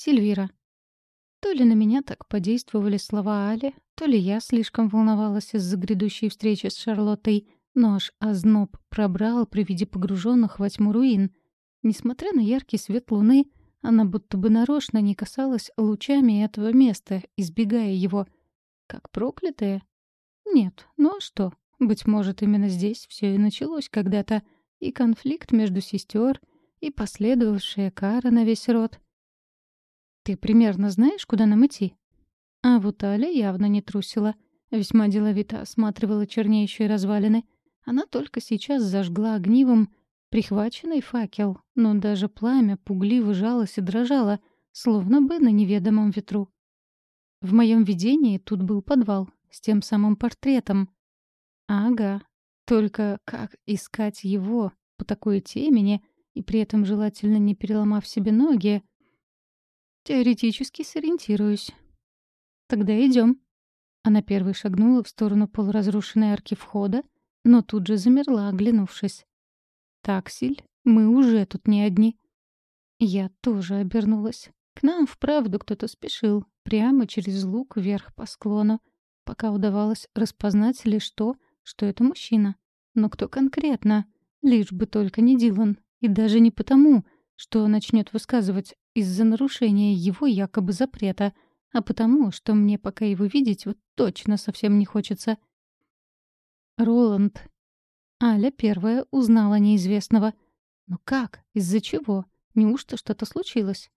Сильвира. То ли на меня так подействовали слова Али, то ли я слишком волновалась из-за грядущей встречи с Шарлоттой, но аж озноб пробрал при виде погруженных во тьму руин. Несмотря на яркий свет луны, она будто бы нарочно не касалась лучами этого места, избегая его. Как проклятая? Нет, ну а что? Быть может, именно здесь все и началось когда-то, и конфликт между сестер, и последовавшая кара на весь род. «Ты примерно знаешь, куда нам идти?» А вот Аля явно не трусила. Весьма деловито осматривала чернеющие развалины. Она только сейчас зажгла огнивом прихваченный факел, но даже пламя пугливо жалось и дрожало, словно бы на неведомом ветру. В моем видении тут был подвал с тем самым портретом. Ага, только как искать его по такой темени и при этом желательно не переломав себе ноги? Теоретически сориентируюсь. Тогда идем. Она первой шагнула в сторону полуразрушенной арки входа, но тут же замерла, оглянувшись. «Таксиль, мы уже тут не одни». Я тоже обернулась. К нам вправду кто-то спешил, прямо через луг вверх по склону, пока удавалось распознать лишь то, что это мужчина. Но кто конкретно? Лишь бы только не Дилан. И даже не потому, что начнет высказывать из-за нарушения его якобы запрета, а потому, что мне пока его видеть вот точно совсем не хочется. Роланд. Аля первая узнала неизвестного. Но как? Из-за чего? Неужто что-то случилось?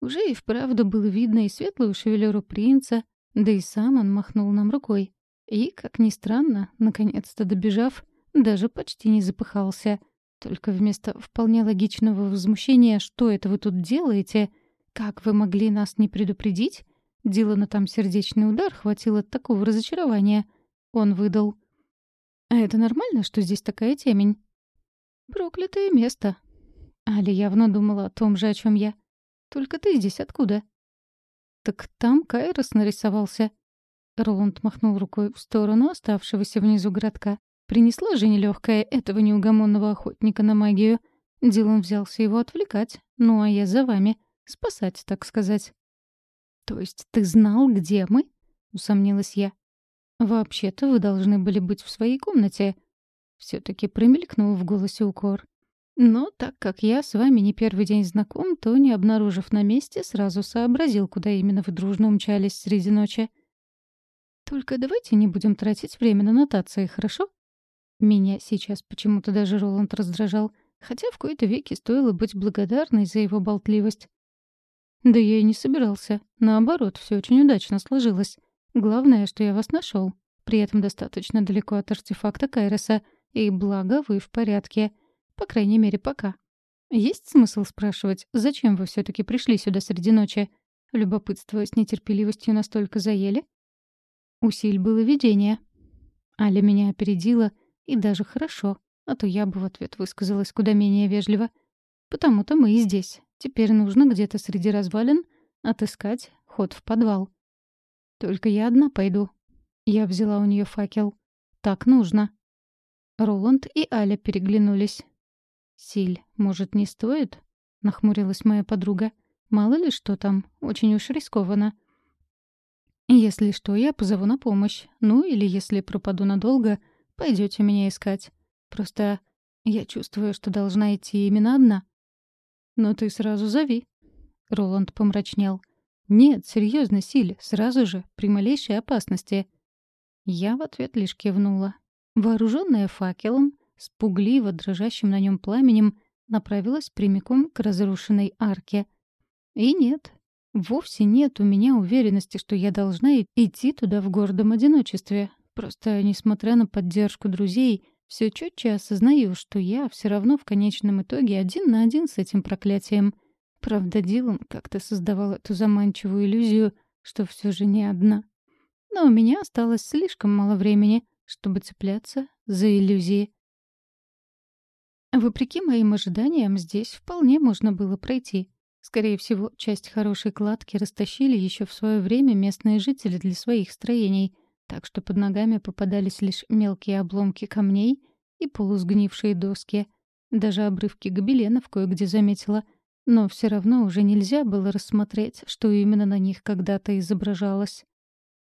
Уже и вправду было видно и светлую шевелюру принца, да и сам он махнул нам рукой. И, как ни странно, наконец-то добежав, даже почти не запыхался. Только вместо вполне логичного возмущения «Что это вы тут делаете? Как вы могли нас не предупредить?» Дилана там сердечный удар хватил от такого разочарования. Он выдал. «А это нормально, что здесь такая темень?» «Проклятое место». Али явно думала о том же, о чем я. «Только ты здесь откуда?» «Так там Кайрос нарисовался». Роланд махнул рукой в сторону оставшегося внизу городка. Принесла же нелегкая этого неугомонного охотника на магию. Дилан взялся его отвлекать, ну а я за вами. Спасать, так сказать. «То есть ты знал, где мы?» — усомнилась я. «Вообще-то вы должны были быть в своей комнате». Все-таки промелькнул в голосе укор. Но так как я с вами не первый день знаком, то, не обнаружив на месте, сразу сообразил, куда именно вы дружно умчались среди ночи. Только давайте не будем тратить время на нотации, хорошо? Меня сейчас почему-то даже Роланд раздражал, хотя в кои-то веки стоило быть благодарной за его болтливость. Да я и не собирался. Наоборот, все очень удачно сложилось. Главное, что я вас нашел. При этом достаточно далеко от артефакта Кайроса. И благо вы в порядке. По крайней мере, пока. Есть смысл спрашивать, зачем вы все таки пришли сюда среди ночи? Любопытство с нетерпеливостью настолько заели? Усиль было видение. Аля меня опередила — и даже хорошо, а то я бы в ответ высказалась куда менее вежливо. Потому-то мы и здесь. Теперь нужно где-то среди развалин отыскать ход в подвал. Только я одна пойду. Я взяла у нее факел. Так нужно. Роланд и Аля переглянулись. «Силь, может, не стоит?» — нахмурилась моя подруга. «Мало ли что там, очень уж рискованно». «Если что, я позову на помощь. Ну, или если пропаду надолго, Пойдете меня искать. Просто я чувствую, что должна идти именно одна. Но ты сразу зови. Роланд помрачнел. Нет, серьезно, Силь, сразу же, при малейшей опасности. Я в ответ лишь кивнула. Вооруженная факелом, с пугливо дрожащим на нем пламенем, направилась прямиком к разрушенной арке. И нет, вовсе нет у меня уверенности, что я должна идти туда в гордом одиночестве, Просто, несмотря на поддержку друзей, все четче осознаю, что я все равно в конечном итоге один на один с этим проклятием. Правда, Дилан как-то создавал эту заманчивую иллюзию, что все же не одна. Но у меня осталось слишком мало времени, чтобы цепляться за иллюзии. Вопреки моим ожиданиям, здесь вполне можно было пройти. Скорее всего, часть хорошей кладки растащили еще в свое время местные жители для своих строений — так что под ногами попадались лишь мелкие обломки камней и полусгнившие доски. Даже обрывки гобеленов кое-где заметила. но все равно уже нельзя было рассмотреть, что именно на них когда-то изображалось.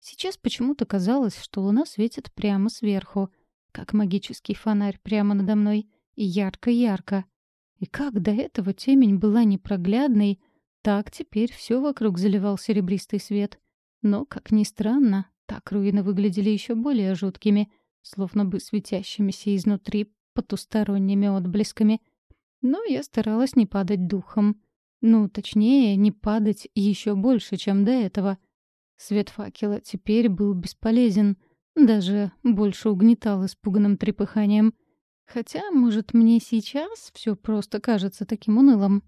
Сейчас почему-то казалось, что луна светит прямо сверху, как магический фонарь прямо надо мной, и ярко-ярко. И как до этого темень была непроглядной, так теперь все вокруг заливал серебристый свет. Но, как ни странно, так руины выглядели еще более жуткими, словно бы светящимися изнутри потусторонними отблесками. Но я старалась не падать духом. Ну, точнее, не падать еще больше, чем до этого. Свет факела теперь был бесполезен, даже больше угнетал испуганным трепыханием. Хотя, может, мне сейчас все просто кажется таким унылым.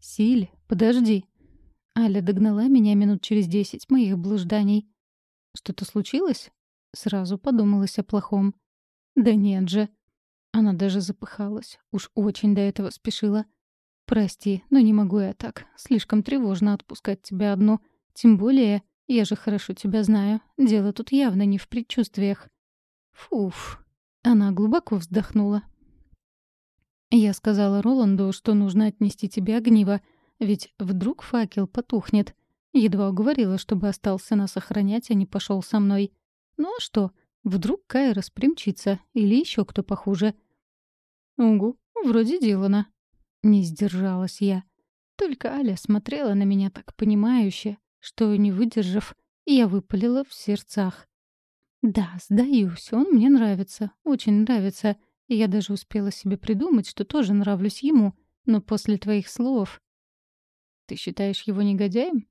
«Силь, подожди». Аля догнала меня минут через десять моих блужданий. «Что-то случилось?» Сразу подумалось о плохом. «Да нет же». Она даже запыхалась. Уж очень до этого спешила. «Прости, но не могу я так. Слишком тревожно отпускать тебя одну. Тем более, я же хорошо тебя знаю. Дело тут явно не в предчувствиях». «Фуф». Она глубоко вздохнула. Я сказала Роланду, что нужно отнести тебе огниво, ведь вдруг факел потухнет. Едва уговорила, чтобы остался нас охранять, а не пошел со мной. Ну а что? Вдруг Кайрос примчится или еще кто похуже. Угу, вроде делано. Не сдержалась я. Только Аля смотрела на меня так понимающе, что, не выдержав, я выпалила в сердцах. «Да, сдаюсь, он мне нравится, очень нравится. Я даже успела себе придумать, что тоже нравлюсь ему, но после твоих слов...» «Ты считаешь его негодяем?»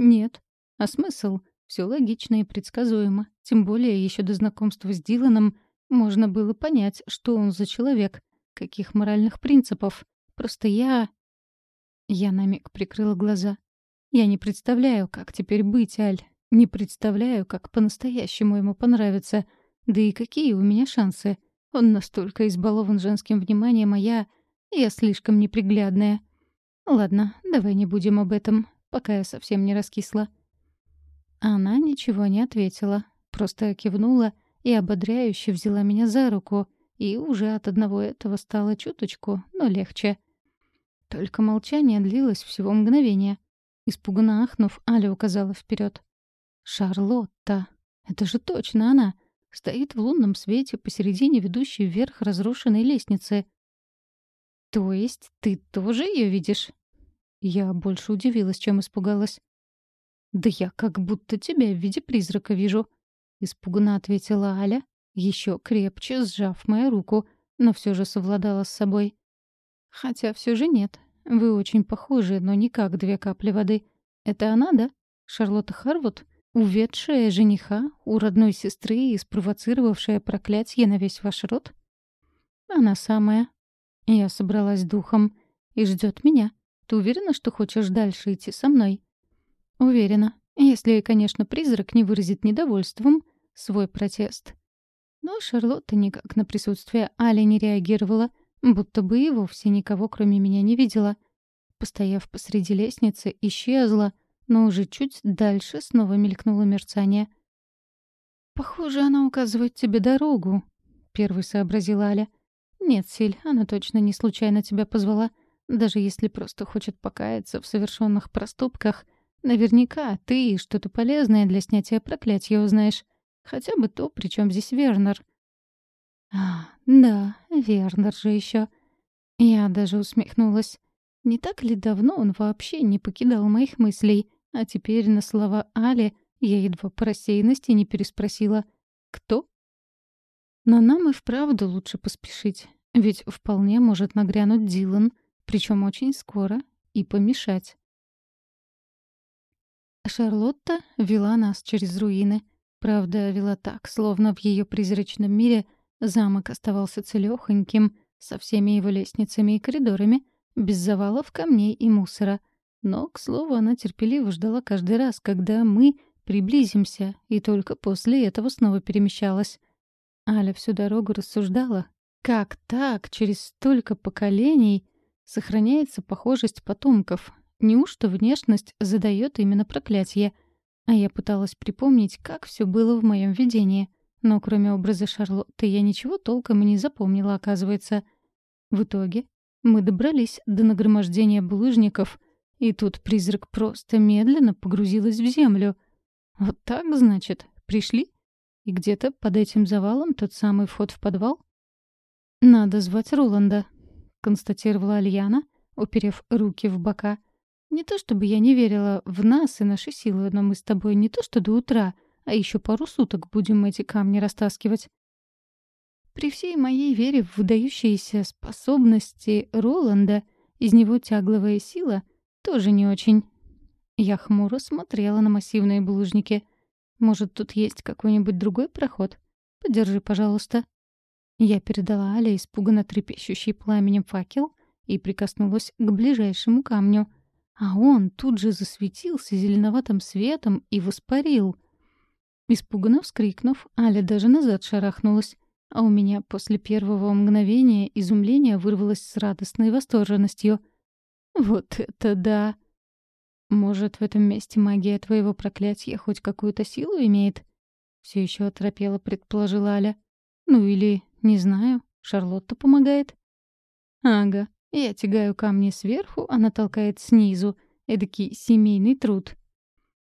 «Нет. А смысл? Все логично и предсказуемо. Тем более еще до знакомства с Диланом можно было понять, что он за человек, каких моральных принципов. Просто я...» Я на миг прикрыла глаза. «Я не представляю, как теперь быть, Аль. Не представляю, как по-настоящему ему понравится. Да и какие у меня шансы. Он настолько избалован женским вниманием, а я... Я слишком неприглядная. Ладно, давай не будем об этом, пока я совсем не раскисла. Она ничего не ответила, просто кивнула и ободряюще взяла меня за руку, и уже от одного этого стало чуточку, но легче. Только молчание длилось всего мгновение. Испуганно ахнув, Аля указала вперед. «Шарлотта! Это же точно она! Стоит в лунном свете посередине ведущей вверх разрушенной лестницы. «То есть ты тоже ее видишь?» Я больше удивилась, чем испугалась. «Да я как будто тебя в виде призрака вижу», — испуганно ответила Аля, еще крепче сжав мою руку, но все же совладала с собой. «Хотя все же нет. Вы очень похожи, но не как две капли воды. Это она, да? Шарлотта Харвуд?» Уведшая жениха у родной сестры и спровоцировавшая проклятие на весь ваш род? Она самая. Я собралась духом. И ждет меня. Ты уверена, что хочешь дальше идти со мной? Уверена. Если, конечно, призрак не выразит недовольством свой протест. Но Шарлотта никак на присутствие Али не реагировала, будто бы и вовсе никого, кроме меня, не видела. Постояв посреди лестницы, исчезла, но уже чуть дальше снова мелькнуло мерцание. «Похоже, она указывает тебе дорогу», — первый сообразила Аля. «Нет, Силь, она точно не случайно тебя позвала. Даже если просто хочет покаяться в совершенных проступках, наверняка ты что-то полезное для снятия проклятия узнаешь. Хотя бы то, при чем здесь Вернер». «А, да, Вернер же еще. Я даже усмехнулась. Не так ли давно он вообще не покидал моих мыслей? А теперь на слова Али я едва по рассеянности не переспросила «Кто?». Но нам и вправду лучше поспешить, ведь вполне может нагрянуть Дилан, причем очень скоро, и помешать. Шарлотта вела нас через руины. Правда, вела так, словно в ее призрачном мире замок оставался целёхоньким, со всеми его лестницами и коридорами, без завалов камней и мусора — но, к слову, она терпеливо ждала каждый раз, когда мы приблизимся, и только после этого снова перемещалась. Аля всю дорогу рассуждала, как так через столько поколений сохраняется похожесть потомков. Неужто внешность задает именно проклятие? А я пыталась припомнить, как все было в моем видении. Но кроме образа Шарлотты я ничего толком и не запомнила, оказывается. В итоге Мы добрались до нагромождения булыжников, и тут призрак просто медленно погрузилась в землю. Вот так, значит, пришли? И где-то под этим завалом тот самый вход в подвал? «Надо звать Роланда», — констатировала Альяна, уперев руки в бока. «Не то чтобы я не верила в нас и наши силы, но мы с тобой не то что до утра, а еще пару суток будем эти камни растаскивать». При всей моей вере в выдающиеся способности Роланда, из него тягловая сила тоже не очень. Я хмуро смотрела на массивные булыжники. Может, тут есть какой-нибудь другой проход? Подержи, пожалуйста. Я передала Але испуганно трепещущий пламенем факел и прикоснулась к ближайшему камню. А он тут же засветился зеленоватым светом и воспарил. Испуганно вскрикнув, Аля даже назад шарахнулась. А у меня после первого мгновения изумление вырвалось с радостной восторженностью. «Вот это да!» «Может, в этом месте магия твоего проклятия хоть какую-то силу имеет?» Все еще оторопела, предположила Аля. «Ну или, не знаю, Шарлотта помогает?» «Ага, я тягаю камни сверху, она толкает снизу. Эдакий семейный труд».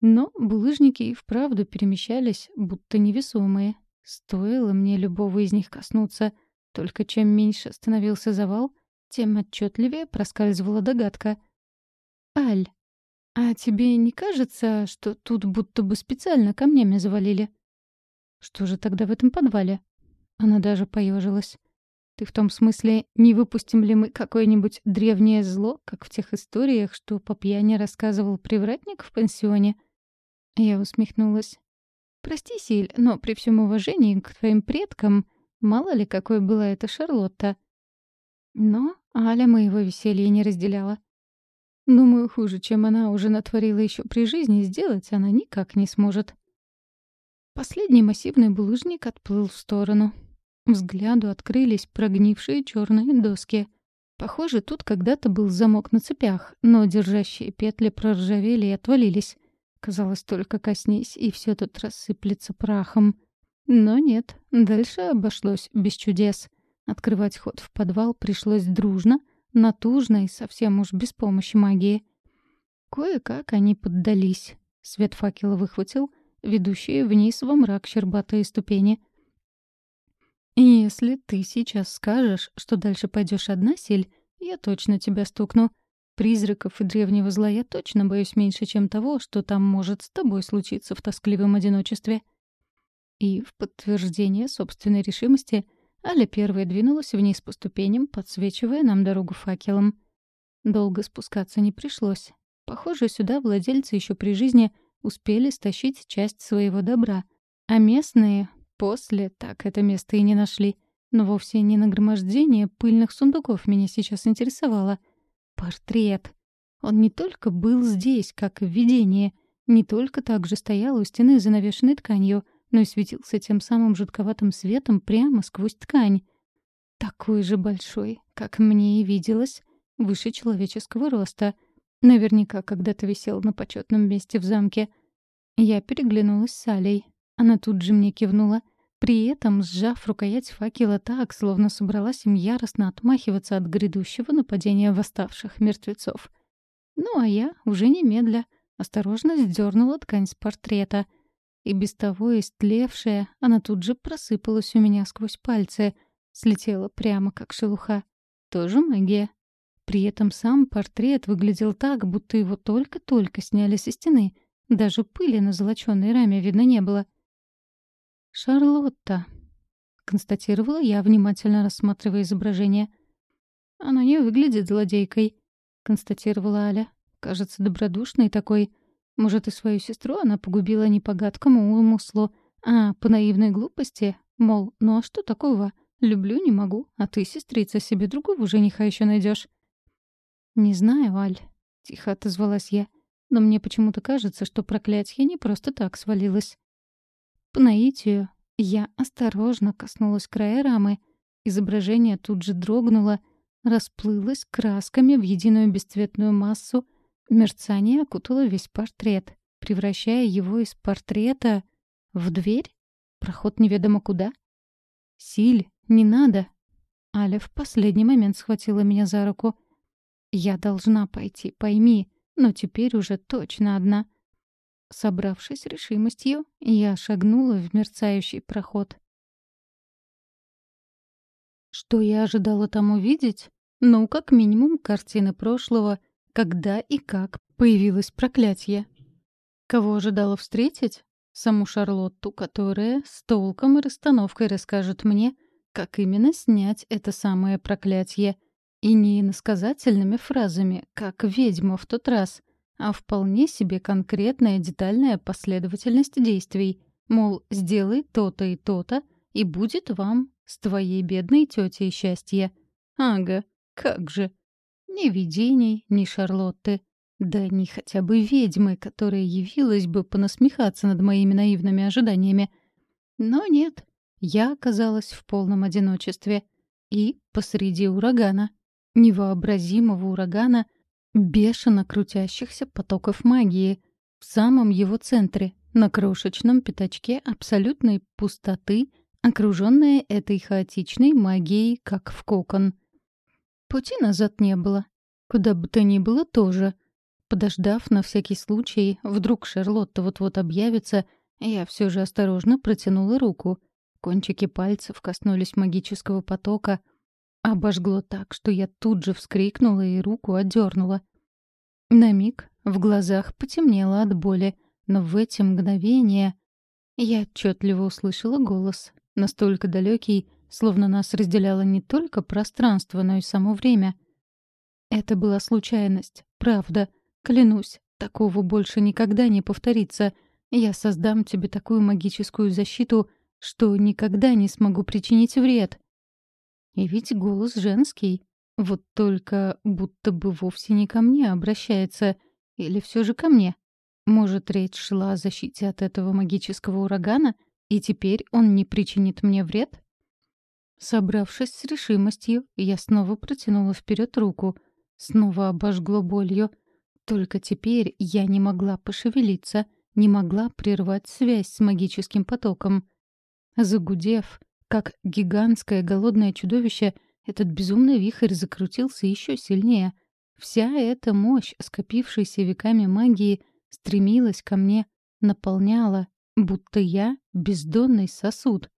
Но булыжники и вправду перемещались, будто невесомые, Стоило мне любого из них коснуться, только чем меньше становился завал, тем отчетливее проскальзывала догадка. «Аль, а тебе не кажется, что тут будто бы специально камнями завалили?» «Что же тогда в этом подвале?» Она даже поежилась. «Ты в том смысле, не выпустим ли мы какое-нибудь древнее зло, как в тех историях, что по пьяни рассказывал привратник в пансионе?» Я усмехнулась. Прости, Силь, но при всем уважении к твоим предкам, мало ли какой была эта Шарлотта. Но Аля моего веселья не разделяла. Думаю, хуже, чем она уже натворила еще при жизни, сделать она никак не сможет. Последний массивный булыжник отплыл в сторону. Взгляду открылись прогнившие черные доски. Похоже, тут когда-то был замок на цепях, но держащие петли проржавели и отвалились. Казалось, только коснись, и все тут рассыплется прахом. Но нет, дальше обошлось без чудес. Открывать ход в подвал пришлось дружно, натужно и совсем уж без помощи магии. Кое-как они поддались. Свет факела выхватил, ведущие вниз во мрак щербатые ступени. «Если ты сейчас скажешь, что дальше пойдешь одна, Сель, я точно тебя стукну», Призраков и древнего зла я точно боюсь меньше, чем того, что там может с тобой случиться в тоскливом одиночестве. И в подтверждение собственной решимости Аля первая двинулась вниз по ступеням, подсвечивая нам дорогу факелом. Долго спускаться не пришлось. Похоже, сюда владельцы еще при жизни успели стащить часть своего добра, а местные после так это место и не нашли. Но вовсе не нагромождение пыльных сундуков меня сейчас интересовало — Портрет. Он не только был здесь, как в видении, не только так же стоял у стены, занавешенной тканью, но и светился тем самым жутковатым светом прямо сквозь ткань. Такой же большой, как мне и виделось, выше человеческого роста. Наверняка когда-то висел на почетном месте в замке. Я переглянулась с Алей. Она тут же мне кивнула — при этом сжав рукоять факела так, словно собралась им яростно отмахиваться от грядущего нападения восставших мертвецов. Ну а я, уже немедля, осторожно сдернула ткань с портрета. И без того истлевшая, она тут же просыпалась у меня сквозь пальцы, слетела прямо как шелуха. Тоже магия. При этом сам портрет выглядел так, будто его только-только сняли со стены. Даже пыли на золочёной раме видно не было — «Шарлотта», — констатировала я, внимательно рассматривая изображение. «Она не выглядит злодейкой», — констатировала Аля. «Кажется, добродушной такой. Может, и свою сестру она погубила не по гадкому умыслу, а по наивной глупости, мол, ну а что такого? Люблю, не могу, а ты, сестрица, себе другого жениха еще найдешь. «Не знаю, Аль», — тихо отозвалась я, «но мне почему-то кажется, что проклятие не просто так свалилось». По наитию я осторожно коснулась края рамы. Изображение тут же дрогнуло, расплылось красками в единую бесцветную массу. Мерцание окутало весь портрет, превращая его из портрета в дверь? Проход неведомо куда? «Силь, не надо!» Аля в последний момент схватила меня за руку. «Я должна пойти, пойми, но теперь уже точно одна». Собравшись решимостью, я шагнула в мерцающий проход. Что я ожидала там увидеть? Ну, как минимум, картины прошлого, когда и как появилось проклятие. Кого ожидала встретить? Саму Шарлотту, которая с толком и расстановкой расскажет мне, как именно снять это самое проклятие. И не иносказательными фразами, как ведьма в тот раз, а вполне себе конкретная детальная последовательность действий. Мол, сделай то-то и то-то, и будет вам с твоей бедной тетей счастье. Ага, как же. Ни видений, ни Шарлотты. Да ни хотя бы ведьмы, которая явилась бы понасмехаться над моими наивными ожиданиями. Но нет, я оказалась в полном одиночестве. И посреди урагана. Невообразимого урагана, бешено крутящихся потоков магии. В самом его центре, на крошечном пятачке абсолютной пустоты, окруженная этой хаотичной магией, как в кокон. Пути назад не было. Куда бы то ни было тоже. Подождав на всякий случай, вдруг Шарлотта вот-вот объявится, я все же осторожно протянула руку. Кончики пальцев коснулись магического потока. Обожгло так, что я тут же вскрикнула и руку отдернула. На миг в глазах потемнело от боли, но в эти мгновения я отчетливо услышала голос, настолько далекий, словно нас разделяло не только пространство, но и само время. Это была случайность, правда. Клянусь, такого больше никогда не повторится. Я создам тебе такую магическую защиту, что никогда не смогу причинить вред. И ведь голос женский. Вот только будто бы вовсе не ко мне обращается. Или все же ко мне. Может, речь шла о защите от этого магического урагана, и теперь он не причинит мне вред? Собравшись с решимостью, я снова протянула вперед руку. Снова обожгло болью. Только теперь я не могла пошевелиться, не могла прервать связь с магическим потоком. Загудев, как гигантское голодное чудовище, этот безумный вихрь закрутился еще сильнее. Вся эта мощь, скопившейся веками магии, стремилась ко мне, наполняла, будто я — бездонный сосуд,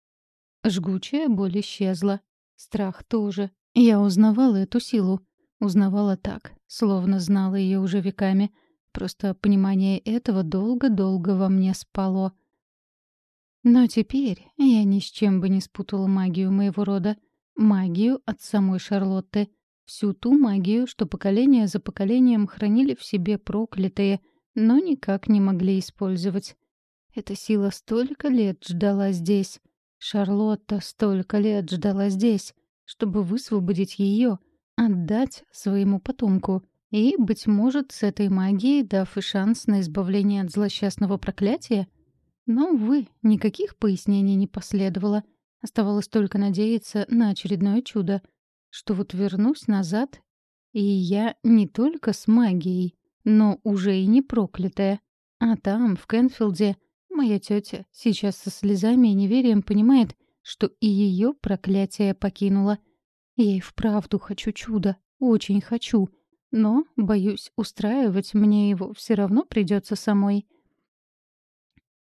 Жгучая боль исчезла. Страх тоже. Я узнавала эту силу. Узнавала так, словно знала ее уже веками. Просто понимание этого долго-долго во мне спало. Но теперь я ни с чем бы не спутала магию моего рода. Магию от самой Шарлотты. Всю ту магию, что поколение за поколением хранили в себе проклятые, но никак не могли использовать. Эта сила столько лет ждала здесь. Шарлотта столько лет ждала здесь, чтобы высвободить ее, отдать своему потомку и, быть может, с этой магией дав и шанс на избавление от злосчастного проклятия? Но, увы, никаких пояснений не последовало. Оставалось только надеяться на очередное чудо, что вот вернусь назад, и я не только с магией, но уже и не проклятая. А там, в Кенфилде, Моя тетя сейчас со слезами и неверием понимает, что и ее проклятие покинуло. Я и вправду хочу чуда, очень хочу, но, боюсь, устраивать мне его все равно придется самой.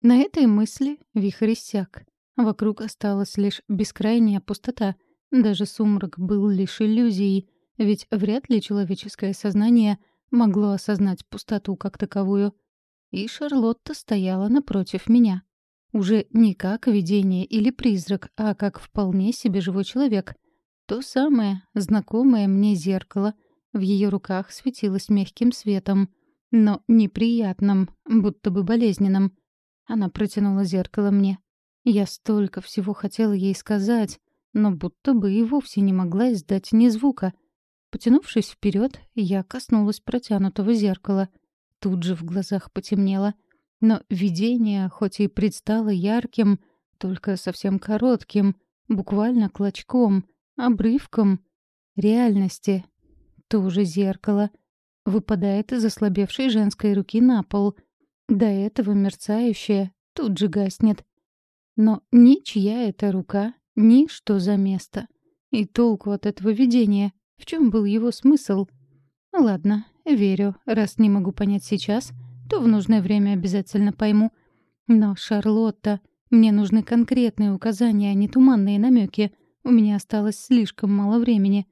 На этой мысли вихрь иссяк. Вокруг осталась лишь бескрайняя пустота. Даже сумрак был лишь иллюзией, ведь вряд ли человеческое сознание могло осознать пустоту как таковую — и Шарлотта стояла напротив меня. Уже не как видение или призрак, а как вполне себе живой человек. То самое, знакомое мне зеркало, в ее руках светилось мягким светом, но неприятным, будто бы болезненным. Она протянула зеркало мне. Я столько всего хотела ей сказать, но будто бы и вовсе не могла издать ни звука. Потянувшись вперед, я коснулась протянутого зеркала — Тут же в глазах потемнело. Но видение, хоть и предстало ярким, только совсем коротким, буквально клочком, обрывком реальности. То же зеркало выпадает из ослабевшей женской руки на пол. До этого мерцающее тут же гаснет. Но ни чья это рука, ни что за место. И толку от этого видения? В чем был его смысл? Ладно, верю. Раз не могу понять сейчас, то в нужное время обязательно пойму. Но, Шарлотта, мне нужны конкретные указания, а не туманные намеки. У меня осталось слишком мало времени.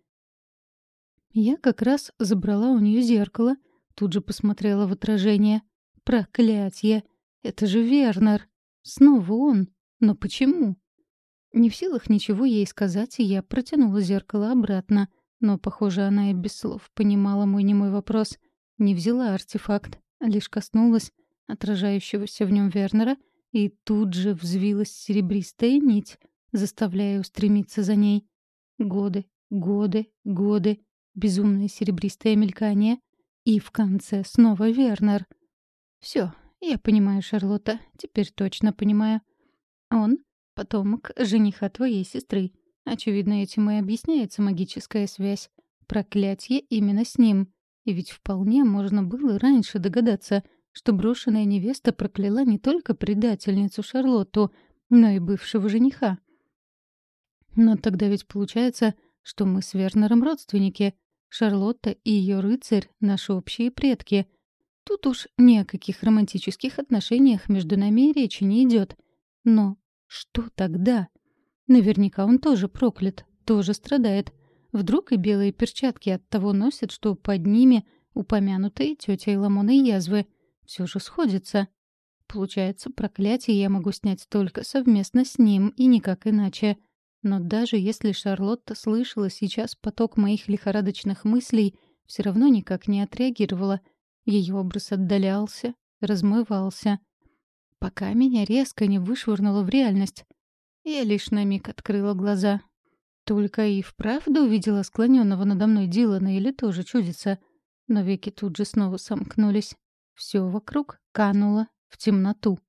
Я как раз забрала у нее зеркало, тут же посмотрела в отражение. Проклятье! Это же Вернер! Снова он! Но почему? Не в силах ничего ей сказать, я протянула зеркало обратно. Но, похоже, она и без слов понимала мой немой вопрос. Не взяла артефакт, а лишь коснулась отражающегося в нем Вернера, и тут же взвилась серебристая нить, заставляя устремиться за ней. Годы, годы, годы, безумное серебристое мелькание, и в конце снова Вернер. Все, я понимаю, Шарлотта, теперь точно понимаю. Он — потомок жениха твоей сестры. Очевидно, этим и объясняется магическая связь. Проклятие именно с ним. И ведь вполне можно было раньше догадаться, что брошенная невеста прокляла не только предательницу Шарлотту, но и бывшего жениха. Но тогда ведь получается, что мы с Вернером родственники. Шарлотта и ее рыцарь — наши общие предки. Тут уж ни о каких романтических отношениях между нами речи не идет. Но что тогда? Наверняка он тоже проклят, тоже страдает. Вдруг и белые перчатки от того носят, что под ними упомянутые тетей Ламоной язвы. Все же сходится. Получается, проклятие я могу снять только совместно с ним и никак иначе. Но даже если Шарлотта слышала сейчас поток моих лихорадочных мыслей, все равно никак не отреагировала. Ее образ отдалялся, размывался. Пока меня резко не вышвырнуло в реальность. Я лишь на миг открыла глаза. Только и вправду увидела склоненного надо мной Дилана или тоже чудится. Но веки тут же снова сомкнулись. Все вокруг кануло в темноту.